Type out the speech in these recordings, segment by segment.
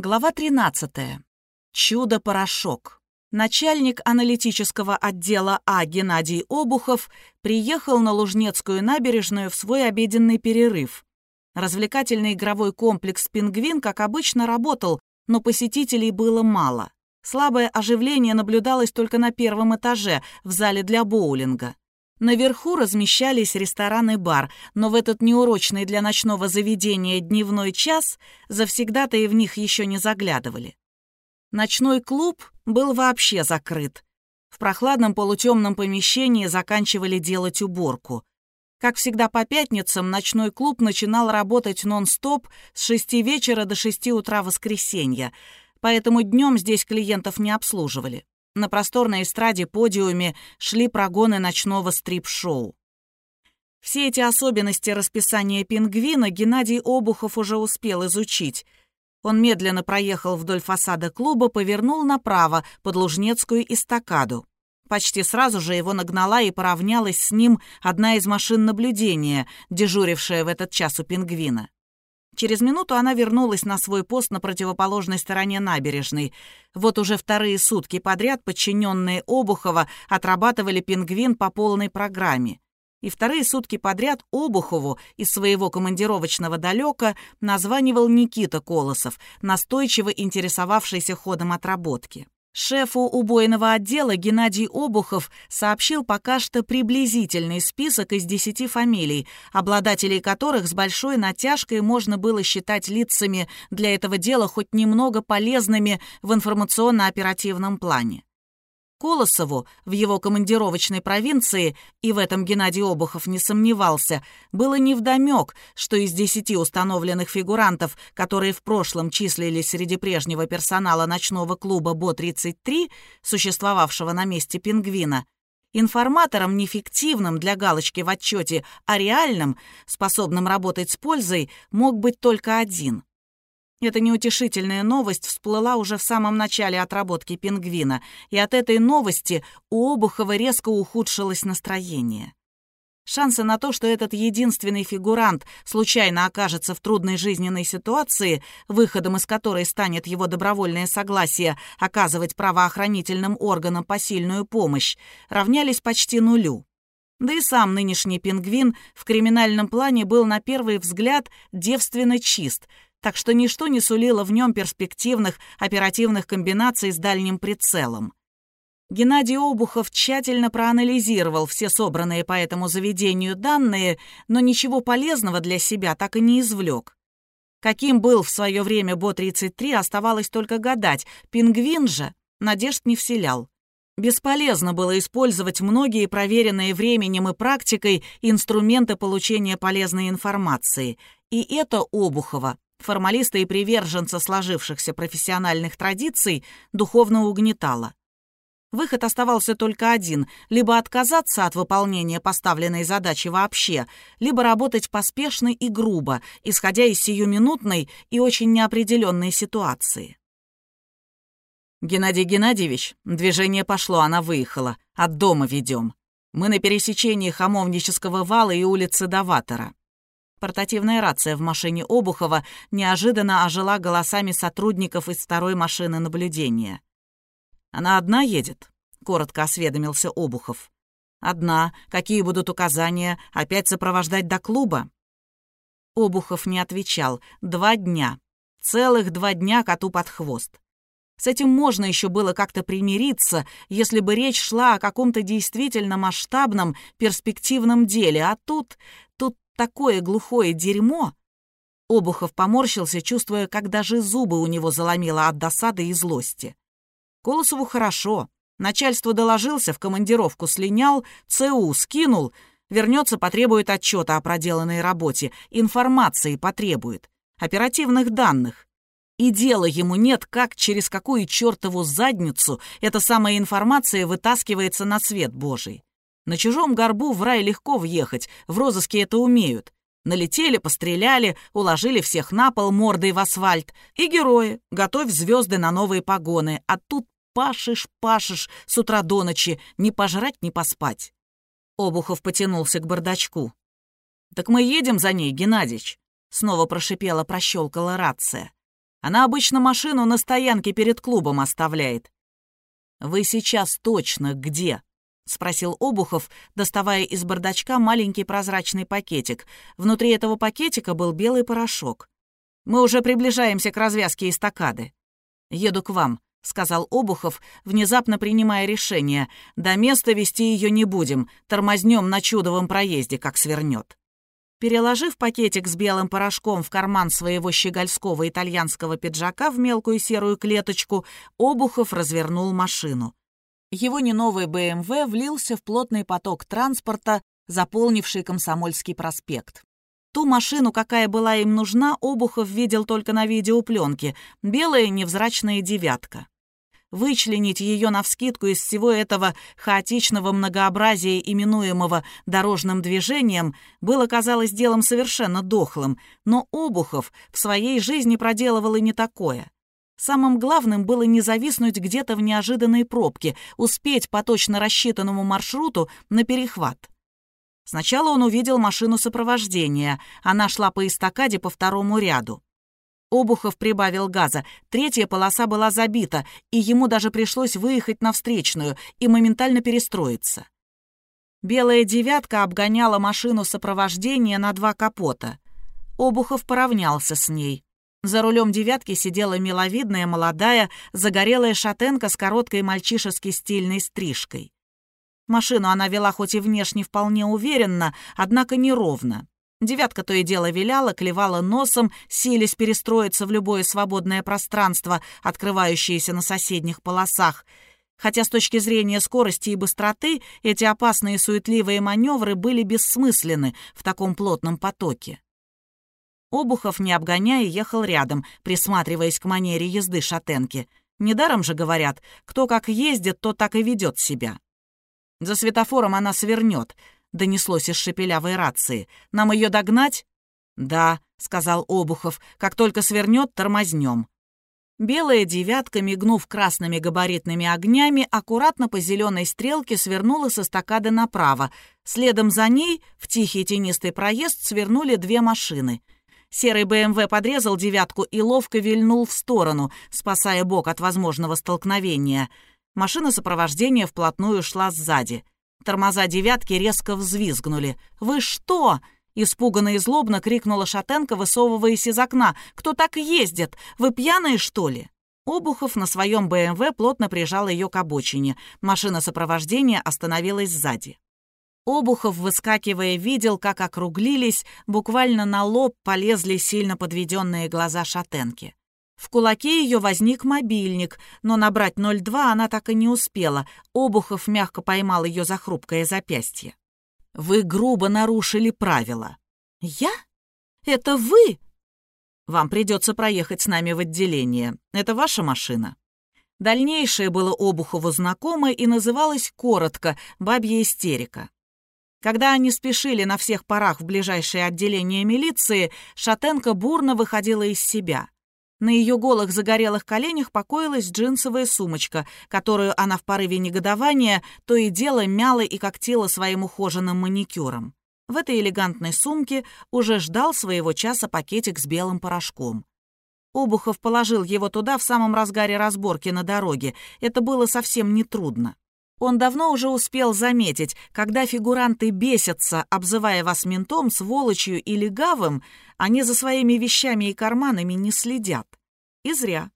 Глава 13. Чудо-порошок. Начальник аналитического отдела А Геннадий Обухов приехал на Лужнецкую набережную в свой обеденный перерыв. Развлекательный игровой комплекс «Пингвин», как обычно, работал, но посетителей было мало. Слабое оживление наблюдалось только на первом этаже, в зале для боулинга. Наверху размещались ресторан и бар, но в этот неурочный для ночного заведения дневной час завсегда-то и в них еще не заглядывали. Ночной клуб был вообще закрыт. В прохладном полутемном помещении заканчивали делать уборку. Как всегда по пятницам, ночной клуб начинал работать нон-стоп с 6 вечера до 6 утра воскресенья, поэтому днем здесь клиентов не обслуживали. На просторной эстраде-подиуме шли прогоны ночного стрип-шоу. Все эти особенности расписания пингвина Геннадий Обухов уже успел изучить. Он медленно проехал вдоль фасада клуба, повернул направо, под Лужнецкую эстакаду. Почти сразу же его нагнала и поравнялась с ним одна из машин наблюдения, дежурившая в этот час у пингвина. Через минуту она вернулась на свой пост на противоположной стороне набережной. Вот уже вторые сутки подряд подчиненные Обухова отрабатывали пингвин по полной программе. И вторые сутки подряд Обухову из своего командировочного далека названивал Никита Колосов, настойчиво интересовавшийся ходом отработки. Шефу убойного отдела Геннадий Обухов сообщил пока что приблизительный список из десяти фамилий, обладателей которых с большой натяжкой можно было считать лицами для этого дела хоть немного полезными в информационно-оперативном плане. Колосову в его командировочной провинции, и в этом Геннадий Обухов не сомневался, было невдомек, что из десяти установленных фигурантов, которые в прошлом числились среди прежнего персонала ночного клуба БО-33, существовавшего на месте пингвина, информатором нефиктивным для галочки в отчете, а реальным, способным работать с пользой, мог быть только один — эта неутешительная новость всплыла уже в самом начале отработки пингвина, и от этой новости у Обухова резко ухудшилось настроение. Шансы на то, что этот единственный фигурант случайно окажется в трудной жизненной ситуации, выходом из которой станет его добровольное согласие оказывать правоохранительным органам посильную помощь, равнялись почти нулю. Да и сам нынешний пингвин в криминальном плане был на первый взгляд девственно чист — так что ничто не сулило в нем перспективных оперативных комбинаций с дальним прицелом. Геннадий Обухов тщательно проанализировал все собранные по этому заведению данные, но ничего полезного для себя так и не извлек. Каким был в свое время Бо-33, оставалось только гадать. Пингвин же надежд не вселял. Бесполезно было использовать многие проверенные временем и практикой инструменты получения полезной информации. И это Обухова формалиста и приверженца сложившихся профессиональных традиций, духовно угнетало. Выход оставался только один — либо отказаться от выполнения поставленной задачи вообще, либо работать поспешно и грубо, исходя из сиюминутной и очень неопределенной ситуации. «Геннадий Геннадьевич, движение пошло, она выехала. От дома ведем. Мы на пересечении Хамовнического вала и улицы Даватора. Портативная рация в машине Обухова неожиданно ожила голосами сотрудников из второй машины наблюдения. «Она одна едет?» — коротко осведомился Обухов. «Одна. Какие будут указания? Опять сопровождать до клуба?» Обухов не отвечал. «Два дня. Целых два дня коту под хвост. С этим можно еще было как-то примириться, если бы речь шла о каком-то действительно масштабном, перспективном деле, а тут такое глухое дерьмо!» Обухов поморщился, чувствуя, как даже зубы у него заломило от досады и злости. Колосову хорошо. Начальство доложился, в командировку слинял, ЦУ скинул, вернется, потребует отчета о проделанной работе, информации потребует, оперативных данных. И дела ему нет, как через какую чертову задницу эта самая информация вытаскивается на свет Божий. На чужом горбу в рай легко въехать, в розыске это умеют. Налетели, постреляли, уложили всех на пол мордой в асфальт. И герои, готовь звезды на новые погоны. А тут пашешь, пашешь с утра до ночи, не пожрать, не поспать. Обухов потянулся к бардачку. «Так мы едем за ней, Геннадич», — снова прошипела, прощелкала рация. Она обычно машину на стоянке перед клубом оставляет. «Вы сейчас точно где?» — спросил Обухов, доставая из бардачка маленький прозрачный пакетик. Внутри этого пакетика был белый порошок. «Мы уже приближаемся к развязке эстакады. Еду к вам», — сказал Обухов, внезапно принимая решение. «До места вести ее не будем, тормознем на чудовом проезде, как свернет». Переложив пакетик с белым порошком в карман своего щегольского итальянского пиджака в мелкую серую клеточку, Обухов развернул машину. Его неновый БМВ влился в плотный поток транспорта, заполнивший Комсомольский проспект. Ту машину, какая была им нужна, Обухов видел только на видеопленке. Белая невзрачная «девятка». Вычленить ее навскидку из всего этого хаотичного многообразия, именуемого дорожным движением, было, казалось, делом совершенно дохлым, но Обухов в своей жизни проделывал и не такое. Самым главным было не зависнуть где-то в неожиданной пробке, успеть по точно рассчитанному маршруту на перехват. Сначала он увидел машину сопровождения. Она шла по эстакаде по второму ряду. Обухов прибавил газа. Третья полоса была забита, и ему даже пришлось выехать на встречную и моментально перестроиться. Белая «девятка» обгоняла машину сопровождения на два капота. Обухов поравнялся с ней. За рулем «девятки» сидела миловидная, молодая, загорелая шатенка с короткой мальчишески стильной стрижкой. Машину она вела хоть и внешне вполне уверенно, однако неровно. Девятка то и дело виляла, клевала носом, силясь перестроиться в любое свободное пространство, открывающееся на соседних полосах. Хотя с точки зрения скорости и быстроты эти опасные суетливые маневры были бессмысленны в таком плотном потоке. Обухов, не обгоняя, ехал рядом, присматриваясь к манере езды шатенки. Недаром же говорят, кто как ездит, то так и ведет себя. За светофором она свернет, — донеслось из шепелявой рации. «Нам ее догнать?» «Да», — сказал Обухов, — «как только свернет, тормознем». Белая девятка, мигнув красными габаритными огнями, аккуратно по зеленой стрелке свернула со стакады направо. Следом за ней в тихий тенистый проезд свернули две машины. Серый БМВ подрезал девятку и ловко вильнул в сторону, спасая бок от возможного столкновения. Машина сопровождения вплотную шла сзади. Тормоза девятки резко взвизгнули. «Вы что?» — испуганно и злобно крикнула Шатенко, высовываясь из окна. «Кто так ездит? Вы пьяные, что ли?» Обухов на своем БМВ плотно прижал ее к обочине. Машина сопровождения остановилась сзади. Обухов, выскакивая, видел, как округлились, буквально на лоб полезли сильно подведенные глаза шатенки. В кулаке ее возник мобильник, но набрать 02 она так и не успела. Обухов мягко поймал ее за хрупкое запястье. «Вы грубо нарушили правила». «Я? Это вы?» «Вам придется проехать с нами в отделение. Это ваша машина». Дальнейшее было Обухову знакомо и называлось коротко «бабья истерика». Когда они спешили на всех парах в ближайшее отделение милиции, Шатенко бурно выходила из себя. На ее голых загорелых коленях покоилась джинсовая сумочка, которую она в порыве негодования то и дело мяла и когтила своим ухоженным маникюром. В этой элегантной сумке уже ждал своего часа пакетик с белым порошком. Обухов положил его туда в самом разгаре разборки на дороге. Это было совсем нетрудно. Он давно уже успел заметить, когда фигуранты бесятся, обзывая вас ментом, сволочью или гавым, они за своими вещами и карманами не следят. И зря.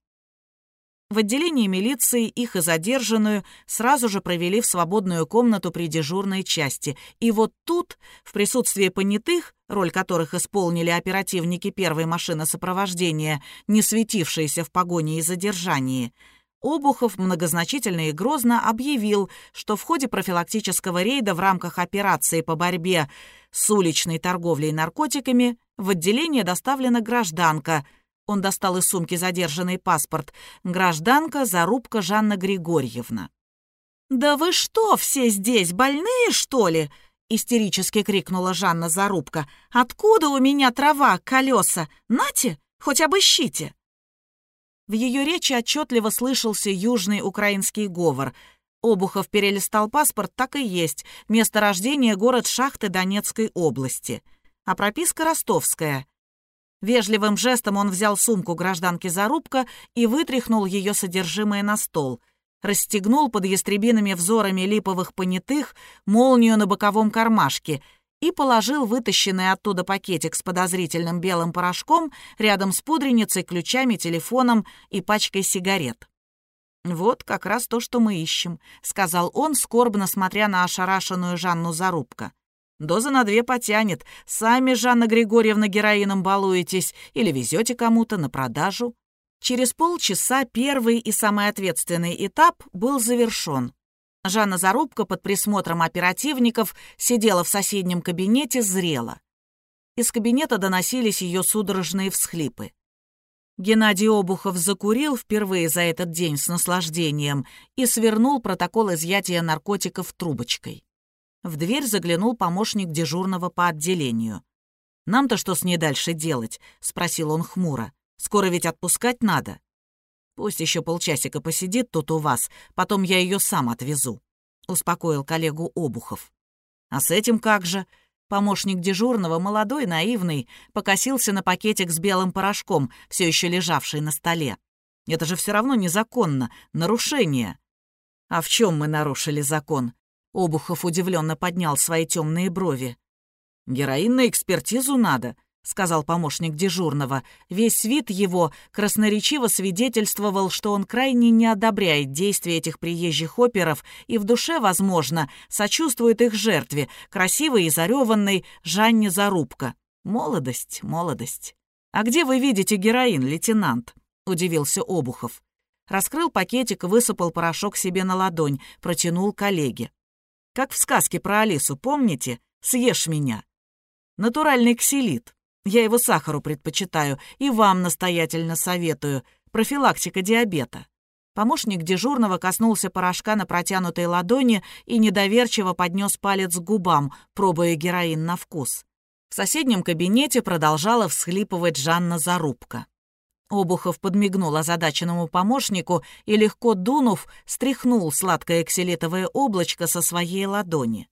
В отделении милиции их и задержанную сразу же провели в свободную комнату при дежурной части. И вот тут, в присутствии понятых, роль которых исполнили оперативники первой машины сопровождения, не светившиеся в погоне и задержании, Обухов многозначительно и грозно объявил, что в ходе профилактического рейда в рамках операции по борьбе с уличной торговлей наркотиками в отделение доставлена гражданка. Он достал из сумки задержанный паспорт. Гражданка Зарубка Жанна Григорьевна. «Да вы что, все здесь, больные, что ли?» истерически крикнула Жанна Зарубка. «Откуда у меня трава, колеса? Нате, хоть обыщите!» В ее речи отчетливо слышался южный украинский говор. Обухов перелистал паспорт, так и есть. Место рождения — город Шахты Донецкой области. А прописка ростовская. Вежливым жестом он взял сумку гражданки Зарубка и вытряхнул ее содержимое на стол. Расстегнул под ястребиными взорами липовых понятых молнию на боковом кармашке и положил вытащенный оттуда пакетик с подозрительным белым порошком рядом с пудреницей, ключами, телефоном и пачкой сигарет. «Вот как раз то, что мы ищем», — сказал он, скорбно смотря на ошарашенную Жанну Зарубка. «Доза на две потянет. Сами, Жанна Григорьевна, героином балуетесь или везете кому-то на продажу». Через полчаса первый и самый ответственный этап был завершен. Жанна Зарубка под присмотром оперативников сидела в соседнем кабинете, зрела. Из кабинета доносились ее судорожные всхлипы. Геннадий Обухов закурил впервые за этот день с наслаждением и свернул протокол изъятия наркотиков трубочкой. В дверь заглянул помощник дежурного по отделению. «Нам-то что с ней дальше делать?» — спросил он хмуро. «Скоро ведь отпускать надо». «Пусть еще полчасика посидит тут у вас, потом я ее сам отвезу», — успокоил коллегу Обухов. «А с этим как же?» Помощник дежурного, молодой, наивный, покосился на пакетик с белым порошком, все еще лежавший на столе. Это же все равно незаконно, нарушение. А в чем мы нарушили закон? Обухов удивленно поднял свои темные брови. Героин на экспертизу надо, — сказал помощник дежурного. Весь вид его красноречиво свидетельствовал, что он крайне не одобряет действия этих приезжих оперов и в душе, возможно, сочувствует их жертве, красивой и зареванной Жанне Зарубка. Молодость, молодость. «А где вы видите героин, лейтенант?» — удивился Обухов. Раскрыл пакетик, высыпал порошок себе на ладонь, протянул коллеге. «Как в сказке про Алису, помните? Съешь меня». Натуральный ксилит. Я его сахару предпочитаю и вам настоятельно советую. Профилактика диабета». Помощник дежурного коснулся порошка на протянутой ладони и недоверчиво поднес палец к губам, пробуя героин на вкус. В соседнем кабинете продолжала всхлипывать Жанна Зарубка. Обухов подмигнул озадаченному помощнику и, легко дунув, стряхнул сладкое ксилитовое облачко со своей ладони.